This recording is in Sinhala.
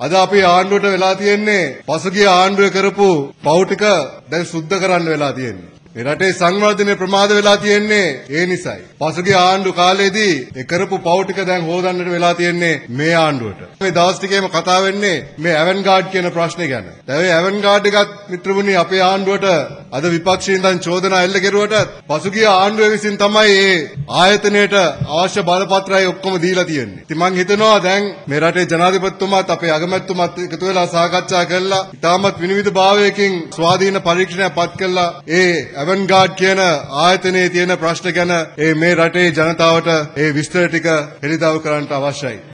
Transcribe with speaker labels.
Speaker 1: අද අපේ ආණ්ඩුවට වෙලා තියෙන්නේ පසුගිය ආණ්ඩුවේ කරපු පව් ටික දැන් සුද්ධ කරන්න වෙලා තියෙන්නේ. මේ රටේ සංවර්ධනය ප්‍රමාද වෙලා තියෙන්නේ ඒ නිසයි. පසුගිය ආණ්ඩු කාලේදී ඒ කරපු පව් ටික දැන් හොදන්නට වෙලා තියෙන්නේ මේ ආණ්ඩුවට. මේ දවස් ටිකේම කතා වෙන්නේ මේ ඇවන්ගාඩ් කියන ප්‍රශ්නේ ගැන. දැන් මේ ඇවන්ගාඩ් එකත් මිත්‍රමුනි අපේ ආණ්ඩුවට අද විපක්ෂයෙන් දැන් චෝදනා එල්ල කෙරුවට පසුගිය ආණ්ඩුව විසින් තමයි මේ ආයතනයට අවශ්‍ය බලපත්‍රය ඔක්කොම දීලා තියෙන්නේ. ඉතින් මම හිතනවා දැන් මේ රටේ ජනාධිපතිතුමාත් අපේ අගමැතිතුමාත් එකතු වෙලා සාකච්ඡා කරලා ඉතාමත් විනිවිද භාවයකින් ස්වාධීන පරීක්ෂණයක් පත් කළා ඒ ඇවන්ගාඩ් කියන ආයතනයේ තියෙන ප්‍රශ්න ගැන ඒ මේ රටේ ජනතාවට ඒ විස්තර ටික හෙළිදරව් කරන්නට අවශ්‍යයි.